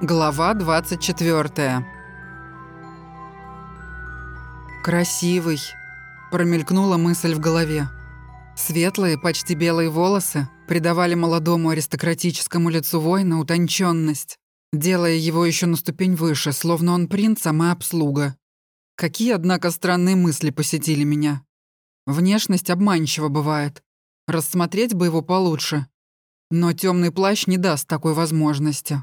Глава 24 «Красивый», – промелькнула мысль в голове. Светлые, почти белые волосы придавали молодому аристократическому лицу воина утонченность, делая его еще на ступень выше, словно он принц, а мы обслуга. Какие, однако, странные мысли посетили меня. Внешность обманчива бывает. Рассмотреть бы его получше. Но темный плащ не даст такой возможности.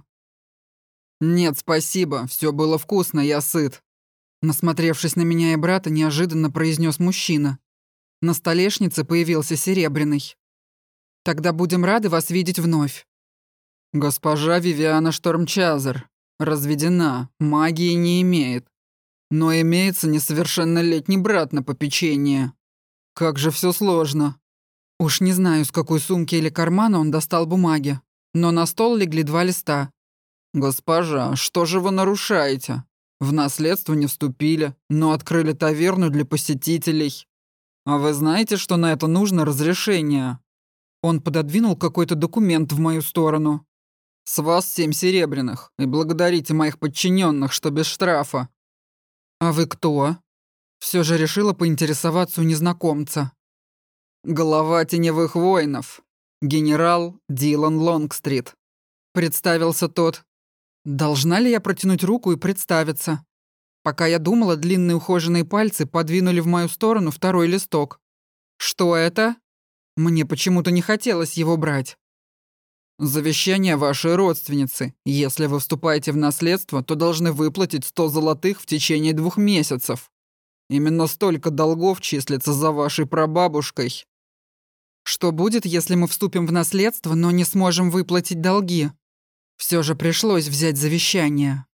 «Нет, спасибо, все было вкусно, я сыт», Насмотревшись на меня и брата, неожиданно произнес мужчина. На столешнице появился Серебряный. «Тогда будем рады вас видеть вновь». «Госпожа Вивиана Штормчазер. Разведена, магии не имеет. Но имеется несовершеннолетний брат на попечение. Как же все сложно». Уж не знаю, с какой сумки или кармана он достал бумаги, но на стол легли два листа. «Госпожа, что же вы нарушаете? В наследство не вступили, но открыли таверну для посетителей. А вы знаете, что на это нужно разрешение?» Он пододвинул какой-то документ в мою сторону. «С вас семь серебряных, и благодарите моих подчиненных, что без штрафа». «А вы кто?» Все же решила поинтересоваться у незнакомца. «Глава теневых воинов. Генерал Дилан Лонгстрит», — представился тот. Должна ли я протянуть руку и представиться? Пока я думала, длинные ухоженные пальцы подвинули в мою сторону второй листок. Что это? Мне почему-то не хотелось его брать. Завещание вашей родственницы. Если вы вступаете в наследство, то должны выплатить 100 золотых в течение двух месяцев. Именно столько долгов числится за вашей прабабушкой. Что будет, если мы вступим в наследство, но не сможем выплатить долги? Все же пришлось взять завещание.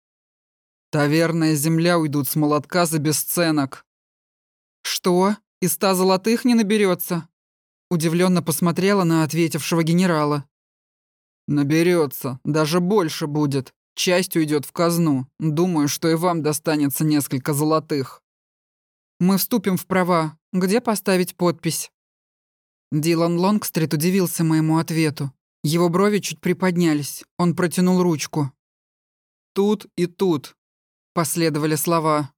Таверная земля уйдут с молотка за бесценок. Что? И ста золотых не наберется? Удивленно посмотрела на ответившего генерала. Наберется, даже больше будет. Часть уйдет в казну. Думаю, что и вам достанется несколько золотых. Мы вступим в права. Где поставить подпись? Дилан Лонгстрит удивился моему ответу. Его брови чуть приподнялись. Он протянул ручку. «Тут и тут», — последовали слова.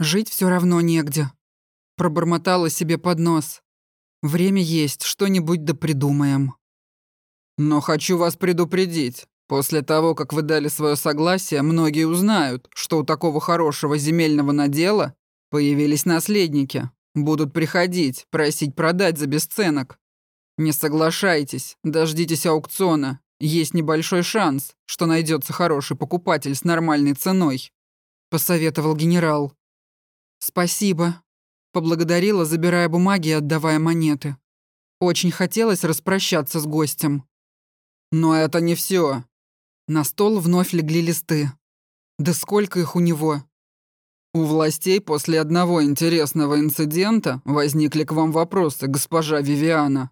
«Жить все равно негде», — пробормотала себе под нос. «Время есть, что-нибудь да придумаем». «Но хочу вас предупредить. После того, как вы дали свое согласие, многие узнают, что у такого хорошего земельного надела появились наследники. Будут приходить, просить продать за бесценок. Не соглашайтесь, дождитесь аукциона. Есть небольшой шанс, что найдется хороший покупатель с нормальной ценой», — посоветовал генерал. «Спасибо», — поблагодарила, забирая бумаги и отдавая монеты. Очень хотелось распрощаться с гостем. «Но это не все. На стол вновь легли листы. Да сколько их у него? У властей после одного интересного инцидента возникли к вам вопросы, госпожа Вивиана.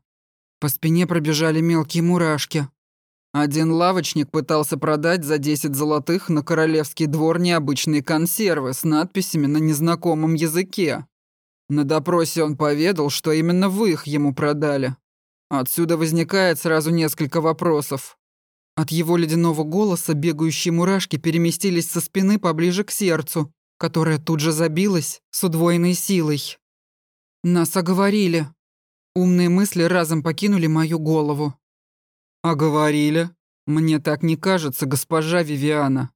По спине пробежали мелкие мурашки. Один лавочник пытался продать за 10 золотых на королевский двор необычные консервы с надписями на незнакомом языке. На допросе он поведал, что именно вы их ему продали. Отсюда возникает сразу несколько вопросов. От его ледяного голоса бегающие мурашки переместились со спины поближе к сердцу, которое тут же забилось с удвоенной силой. Нас оговорили. Умные мысли разом покинули мою голову. «А говорили? Мне так не кажется, госпожа Вивиана».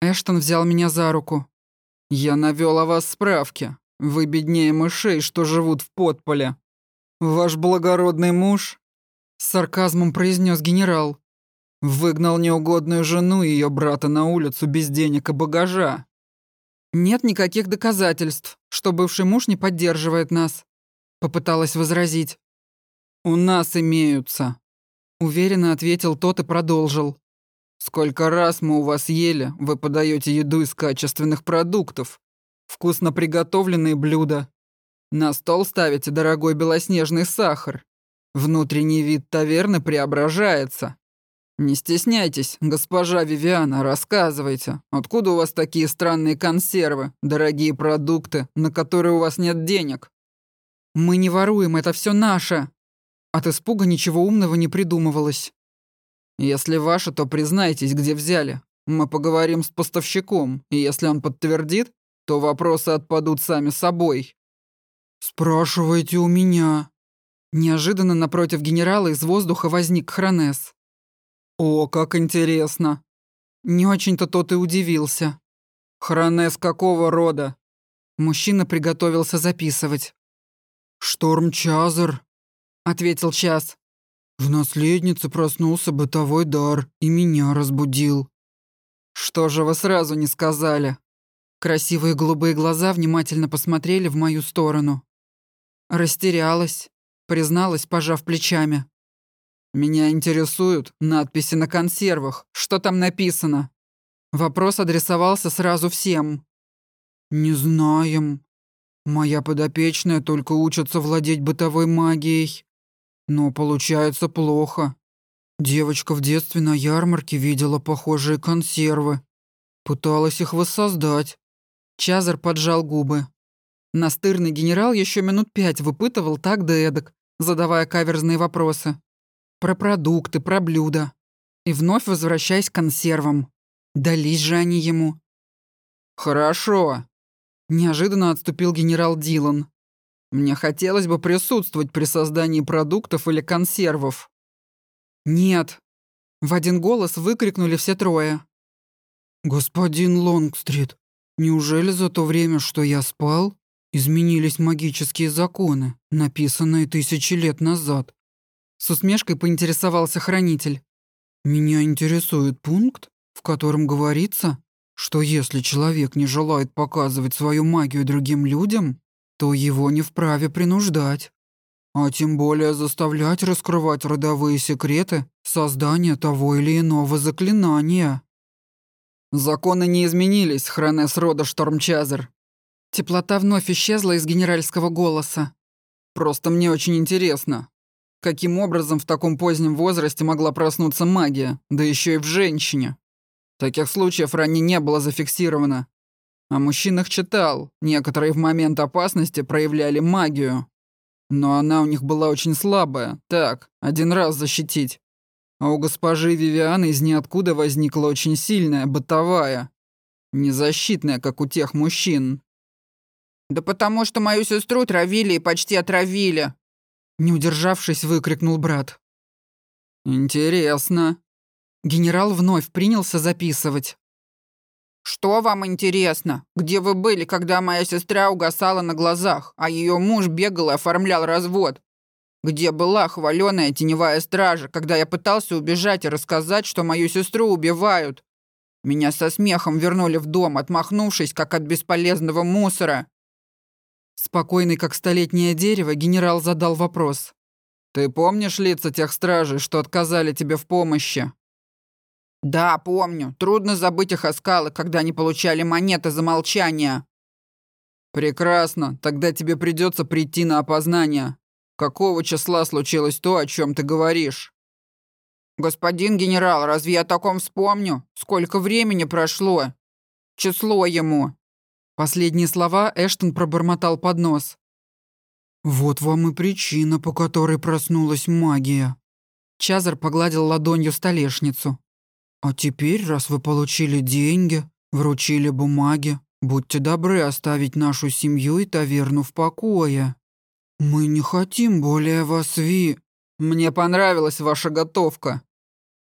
Эштон взял меня за руку. «Я навёл о вас справки. Вы беднее мышей, что живут в подполе. Ваш благородный муж...» С сарказмом произнес генерал. «Выгнал неугодную жену и её брата на улицу без денег и багажа». «Нет никаких доказательств, что бывший муж не поддерживает нас. Попыталась возразить. «У нас имеются», — уверенно ответил тот и продолжил. «Сколько раз мы у вас ели, вы подаете еду из качественных продуктов, вкусно приготовленные блюда. На стол ставите дорогой белоснежный сахар. Внутренний вид таверны преображается. Не стесняйтесь, госпожа Вивиана, рассказывайте, откуда у вас такие странные консервы, дорогие продукты, на которые у вас нет денег?» «Мы не воруем, это все наше!» От испуга ничего умного не придумывалось. «Если ваше, то признайтесь, где взяли. Мы поговорим с поставщиком, и если он подтвердит, то вопросы отпадут сами собой». «Спрашивайте у меня». Неожиданно напротив генерала из воздуха возник Хронес. «О, как интересно!» Не очень-то тот и удивился. «Хронес какого рода?» Мужчина приготовился записывать. «Шторм Чазар», — ответил Час. «В наследнице проснулся бытовой дар и меня разбудил». «Что же вы сразу не сказали?» Красивые голубые глаза внимательно посмотрели в мою сторону. Растерялась, призналась, пожав плечами. «Меня интересуют надписи на консервах. Что там написано?» Вопрос адресовался сразу всем. «Не знаем. Моя подопечная только учится владеть бытовой магией. Но получается плохо. Девочка в детстве на ярмарке видела похожие консервы. Пыталась их воссоздать». Чазар поджал губы. Настырный генерал еще минут пять выпытывал так да эдак, задавая каверзные вопросы. Про продукты, про блюда. И вновь возвращаясь к консервам. Дались же они ему. «Хорошо», — неожиданно отступил генерал Дилан. «Мне хотелось бы присутствовать при создании продуктов или консервов». «Нет», — в один голос выкрикнули все трое. «Господин Лонгстрит, неужели за то время, что я спал, изменились магические законы, написанные тысячи лет назад?» С усмешкой поинтересовался хранитель. «Меня интересует пункт, в котором говорится, что если человек не желает показывать свою магию другим людям, то его не вправе принуждать, а тем более заставлять раскрывать родовые секреты создания того или иного заклинания». «Законы не изменились, Хронес рода Штормчазер». Теплота вновь исчезла из генеральского голоса. «Просто мне очень интересно, Каким образом в таком позднем возрасте могла проснуться магия, да еще и в женщине? Таких случаев ранее не было зафиксировано. О мужчинах читал, некоторые в момент опасности проявляли магию. Но она у них была очень слабая, так, один раз защитить. А у госпожи Вивианы из ниоткуда возникла очень сильная, бытовая. Незащитная, как у тех мужчин. «Да потому что мою сестру травили и почти отравили», не удержавшись, выкрикнул брат. «Интересно». Генерал вновь принялся записывать. «Что вам интересно? Где вы были, когда моя сестра угасала на глазах, а ее муж бегал и оформлял развод? Где была хваленая теневая стража, когда я пытался убежать и рассказать, что мою сестру убивают? Меня со смехом вернули в дом, отмахнувшись, как от бесполезного мусора. Спокойный, как столетнее дерево, генерал задал вопрос. «Ты помнишь лица тех стражей, что отказали тебе в помощи?» «Да, помню. Трудно забыть их оскалы, когда они получали монеты за молчание». «Прекрасно. Тогда тебе придется прийти на опознание. Какого числа случилось то, о чем ты говоришь?» «Господин генерал, разве я о таком вспомню? Сколько времени прошло? Число ему?» Последние слова Эштон пробормотал под нос. «Вот вам и причина, по которой проснулась магия». Чазар погладил ладонью столешницу. «А теперь, раз вы получили деньги, вручили бумаги, будьте добры оставить нашу семью и таверну в покое. Мы не хотим более вас ви...» «Мне понравилась ваша готовка».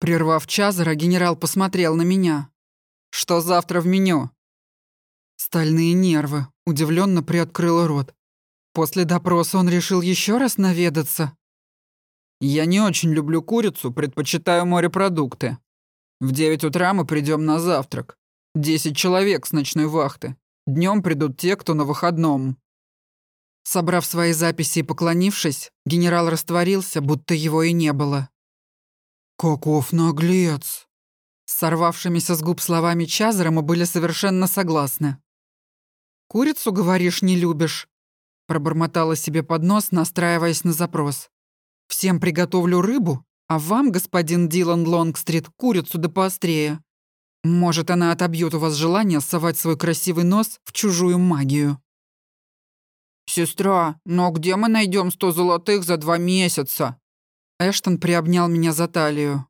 Прервав Чазара, генерал посмотрел на меня. «Что завтра в меню?» Стальные нервы. Удивленно приоткрыла рот. После допроса он решил еще раз наведаться. Я не очень люблю курицу, предпочитаю морепродукты. В девять утра мы придем на завтрак. Десять человек с ночной вахты. Днем придут те, кто на выходном. Собрав свои записи и поклонившись, генерал растворился, будто его и не было. «Каков наглец!» Сорвавшимися с губ словами Чазара мы были совершенно согласны. «Курицу, говоришь, не любишь?» Пробормотала себе под нос, настраиваясь на запрос. «Всем приготовлю рыбу, а вам, господин Дилан Лонгстрит, курицу да поострее. Может, она отобьет у вас желание совать свой красивый нос в чужую магию». «Сестра, но где мы найдем сто золотых за два месяца?» Эштон приобнял меня за талию.